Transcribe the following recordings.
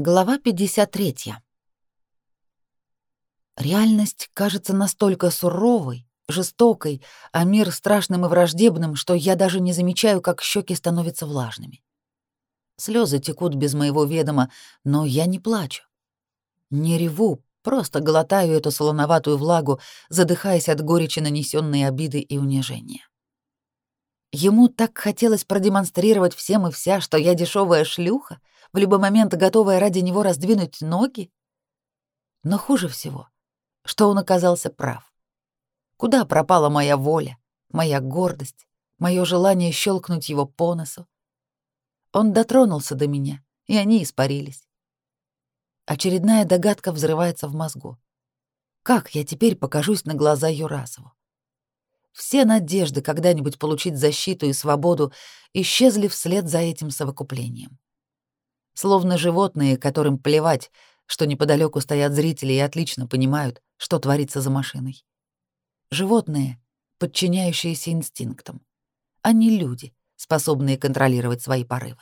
Глава 53. Реальность кажется настолько суровой, жестокой, а мир страшным и враждебным, что я даже не замечаю, как щеки становятся влажными. Слезы текут без моего ведома, но я не плачу. Не реву, просто глотаю эту солоноватую влагу, задыхаясь от горечи нанесенной обиды и унижения. Ему так хотелось продемонстрировать всем и вся, что я дешевая шлюха, в любой момент готовая ради него раздвинуть ноги? Но хуже всего, что он оказался прав. Куда пропала моя воля, моя гордость, мое желание щелкнуть его по носу? Он дотронулся до меня, и они испарились. Очередная догадка взрывается в мозгу. Как я теперь покажусь на глаза Юрасову? Все надежды когда-нибудь получить защиту и свободу исчезли вслед за этим совокуплением словно животные, которым плевать, что неподалеку стоят зрители и отлично понимают, что творится за машиной. Животные, подчиняющиеся инстинктам, а не люди, способные контролировать свои порывы.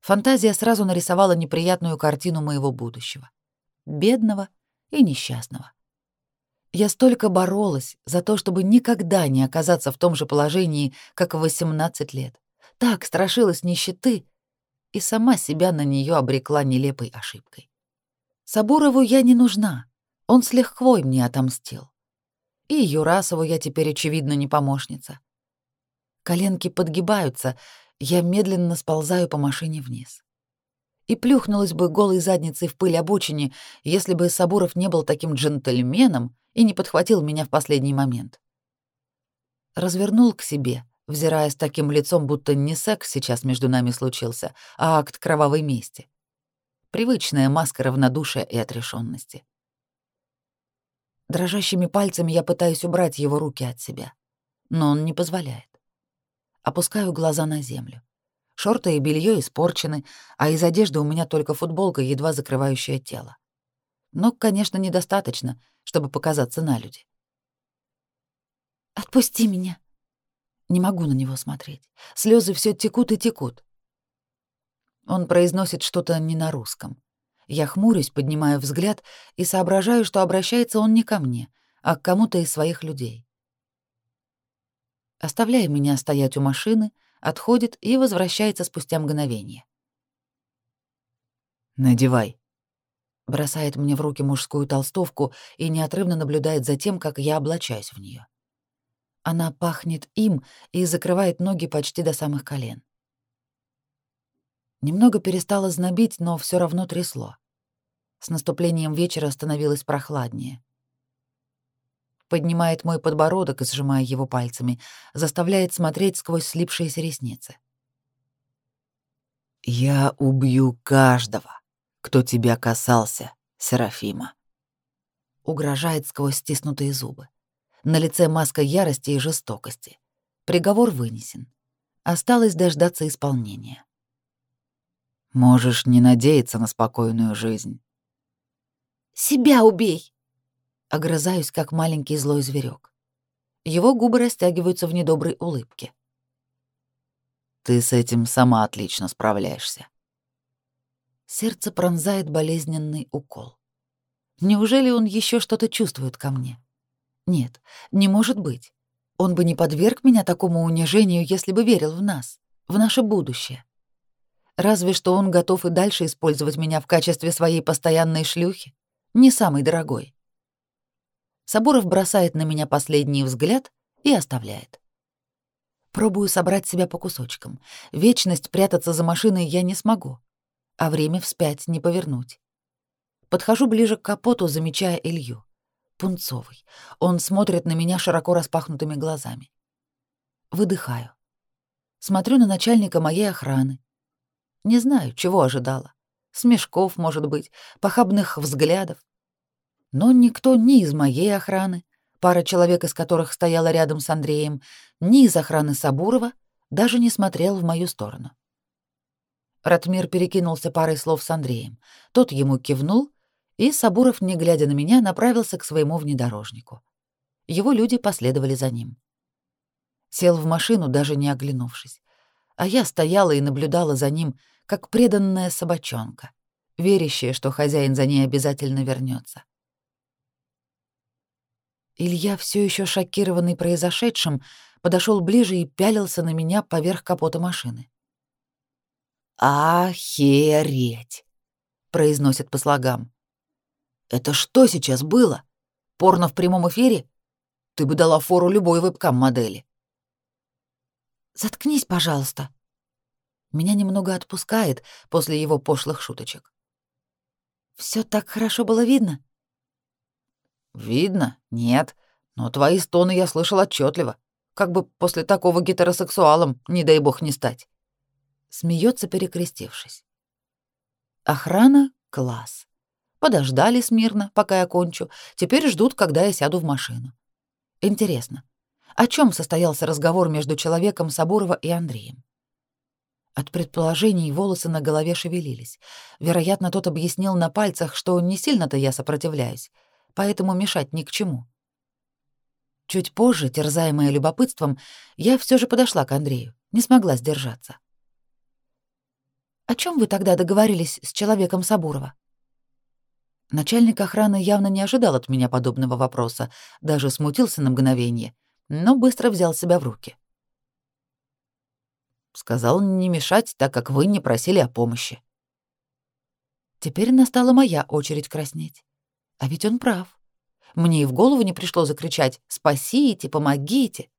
Фантазия сразу нарисовала неприятную картину моего будущего. Бедного и несчастного. Я столько боролась за то, чтобы никогда не оказаться в том же положении, как в 18 лет. Так страшилась нищеты, и сама себя на нее обрекла нелепой ошибкой. Сабурову я не нужна, он с легквой мне отомстил. И Юрасову я теперь, очевидно, не помощница. Коленки подгибаются, я медленно сползаю по машине вниз. И плюхнулась бы голой задницей в пыль обочине, если бы Сабуров не был таким джентльменом и не подхватил меня в последний момент. Развернул к себе — взирая с таким лицом, будто не секс сейчас между нами случился, а акт кровавой мести. Привычная маска равнодушия и отрешенности. Дрожащими пальцами я пытаюсь убрать его руки от себя, но он не позволяет. Опускаю глаза на землю. Шорты и белье испорчены, а из одежды у меня только футболка, едва закрывающая тело. Но, конечно, недостаточно, чтобы показаться на люди. «Отпусти меня!» Не могу на него смотреть. Слезы все текут и текут. Он произносит что-то не на русском. Я хмурюсь, поднимаю взгляд и соображаю, что обращается он не ко мне, а к кому-то из своих людей. Оставляя меня стоять у машины, отходит и возвращается спустя мгновение. «Надевай», бросает мне в руки мужскую толстовку и неотрывно наблюдает за тем, как я облачаюсь в нее. Она пахнет им и закрывает ноги почти до самых колен. Немного перестало знобить, но все равно трясло. С наступлением вечера становилось прохладнее. Поднимает мой подбородок, сжимая его пальцами, заставляет смотреть сквозь слипшиеся ресницы. «Я убью каждого, кто тебя касался, Серафима», — угрожает сквозь стиснутые зубы. На лице маска ярости и жестокости. Приговор вынесен. Осталось дождаться исполнения. Можешь не надеяться на спокойную жизнь. Себя убей! Огрызаюсь, как маленький злой зверек. Его губы растягиваются в недоброй улыбке. Ты с этим сама отлично справляешься. Сердце пронзает болезненный укол. Неужели он еще что-то чувствует ко мне? Нет, не может быть. Он бы не подверг меня такому унижению, если бы верил в нас, в наше будущее. Разве что он готов и дальше использовать меня в качестве своей постоянной шлюхи, не самой дорогой. Сабуров бросает на меня последний взгляд и оставляет. Пробую собрать себя по кусочкам. Вечность прятаться за машиной я не смогу, а время вспять не повернуть. Подхожу ближе к капоту, замечая Илью пунцовый. Он смотрит на меня широко распахнутыми глазами. Выдыхаю. Смотрю на начальника моей охраны. Не знаю, чего ожидала. Смешков, может быть, похабных взглядов. Но никто ни из моей охраны, пара человек из которых стояла рядом с Андреем, ни из охраны Сабурова даже не смотрел в мою сторону. Ратмир перекинулся парой слов с Андреем. Тот ему кивнул и Сабуров, не глядя на меня, направился к своему внедорожнику. Его люди последовали за ним. Сел в машину, даже не оглянувшись. А я стояла и наблюдала за ним, как преданная собачонка, верящая, что хозяин за ней обязательно вернется. Илья, все еще шокированный произошедшим, подошел ближе и пялился на меня поверх капота машины. «Охереть!» — произносит по слогам. «Это что сейчас было? Порно в прямом эфире? Ты бы дала фору любой вебкам-модели». «Заткнись, пожалуйста». Меня немного отпускает после его пошлых шуточек. Все так хорошо было видно?» «Видно? Нет. Но твои стоны я слышал отчетливо. Как бы после такого гетеросексуалом, не дай бог, не стать». Смеется, перекрестившись. Охрана — класс. Подождали смирно, пока я кончу. Теперь ждут, когда я сяду в машину. Интересно, о чем состоялся разговор между человеком Сабурова и Андреем? От предположений волосы на голове шевелились. Вероятно, тот объяснил на пальцах, что не сильно-то я сопротивляюсь, поэтому мешать ни к чему. Чуть позже, терзаемая любопытством, я все же подошла к Андрею, не смогла сдержаться. «О чем вы тогда договорились с человеком Сабурова?» Начальник охраны явно не ожидал от меня подобного вопроса, даже смутился на мгновение, но быстро взял себя в руки. Сказал не мешать, так как вы не просили о помощи. Теперь настала моя очередь краснеть. А ведь он прав. Мне и в голову не пришло закричать «Спасите, помогите!».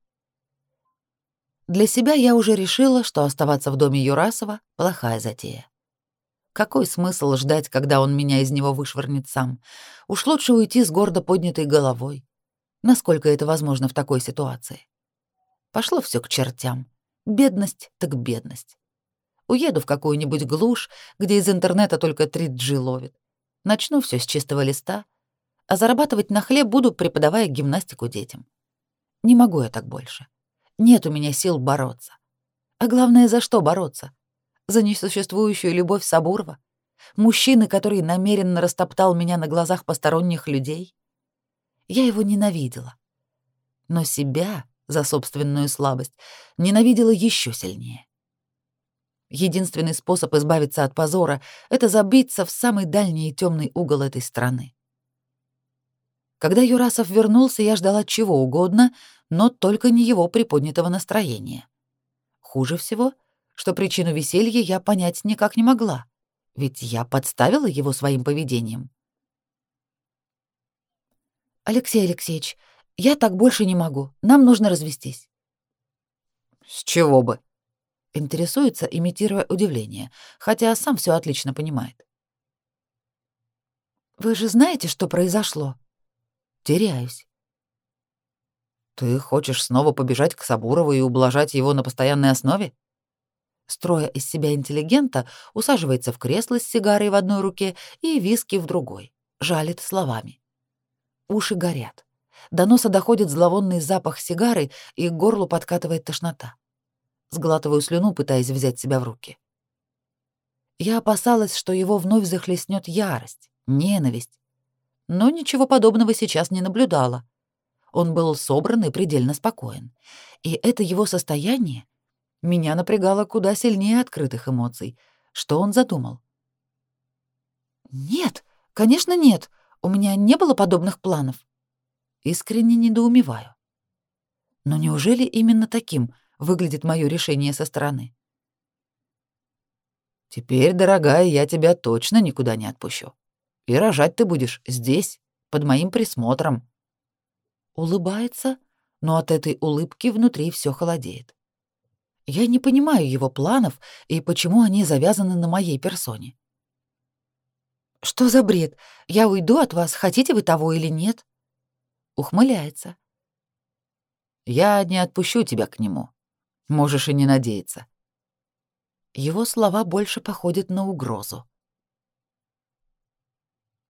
Для себя я уже решила, что оставаться в доме Юрасова — плохая затея. Какой смысл ждать, когда он меня из него вышвырнет сам? Уж лучше уйти с гордо поднятой головой. Насколько это возможно в такой ситуации? Пошло все к чертям. Бедность так бедность. Уеду в какую-нибудь глушь, где из интернета только 3G ловит. Начну все с чистого листа, а зарабатывать на хлеб буду, преподавая гимнастику детям. Не могу я так больше. Нет у меня сил бороться. А главное, за что бороться? За несуществующую любовь Сабурова? Мужчины, который намеренно растоптал меня на глазах посторонних людей? Я его ненавидела. Но себя за собственную слабость, ненавидела еще сильнее. Единственный способ избавиться от позора — это забиться в самый дальний и темный угол этой страны. Когда Юрасов вернулся, я ждала чего угодно, но только не его приподнятого настроения. Хуже всего, что причину веселья я понять никак не могла, ведь я подставила его своим поведением. «Алексей Алексеевич, я так больше не могу. Нам нужно развестись. С чего бы? Интересуется, имитируя удивление, хотя сам все отлично понимает. Вы же знаете, что произошло? Теряюсь. Ты хочешь снова побежать к Сабурову и ублажать его на постоянной основе? Строя из себя интеллигента, усаживается в кресло с сигарой в одной руке и виски в другой, жалит словами. Уши горят. До носа доходит зловонный запах сигары, и к горлу подкатывает тошнота. Сглатываю слюну, пытаясь взять себя в руки. Я опасалась, что его вновь захлестнет ярость, ненависть. Но ничего подобного сейчас не наблюдала. Он был собран и предельно спокоен. И это его состояние меня напрягало куда сильнее открытых эмоций. Что он задумал? «Нет, конечно, нет. У меня не было подобных планов», Искренне недоумеваю. Но неужели именно таким выглядит мое решение со стороны? Теперь, дорогая, я тебя точно никуда не отпущу. И рожать ты будешь здесь, под моим присмотром. Улыбается, но от этой улыбки внутри все холодеет. Я не понимаю его планов и почему они завязаны на моей персоне. Что за бред? Я уйду от вас, хотите вы того или нет? ухмыляется. «Я не отпущу тебя к нему. Можешь и не надеяться». Его слова больше походят на угрозу.